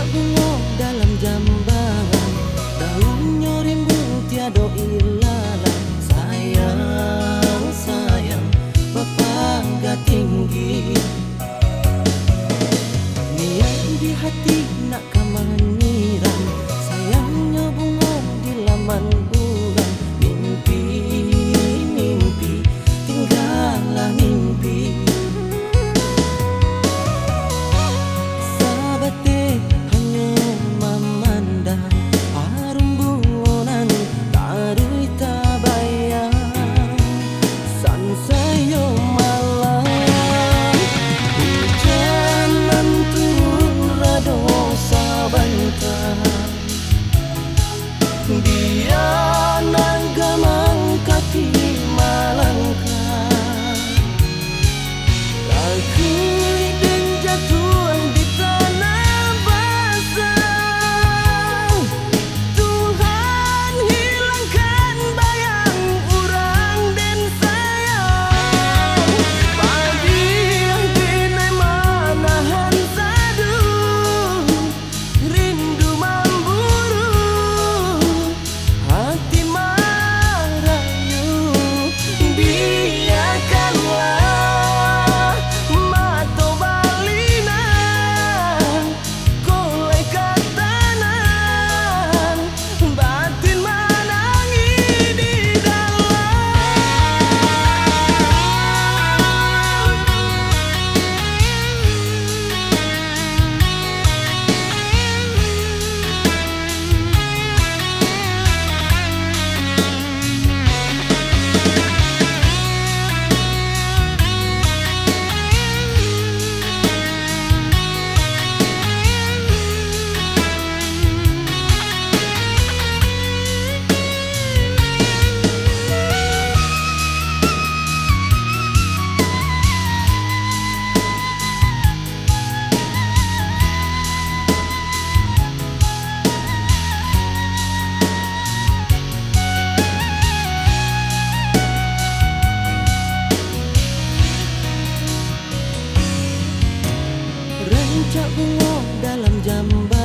tak bengong dalam jambaran Daunnya rimbun tiada ilalang Sayang, sayang, pepangga tinggi Niat di hati nak kemana bunga dalam jamban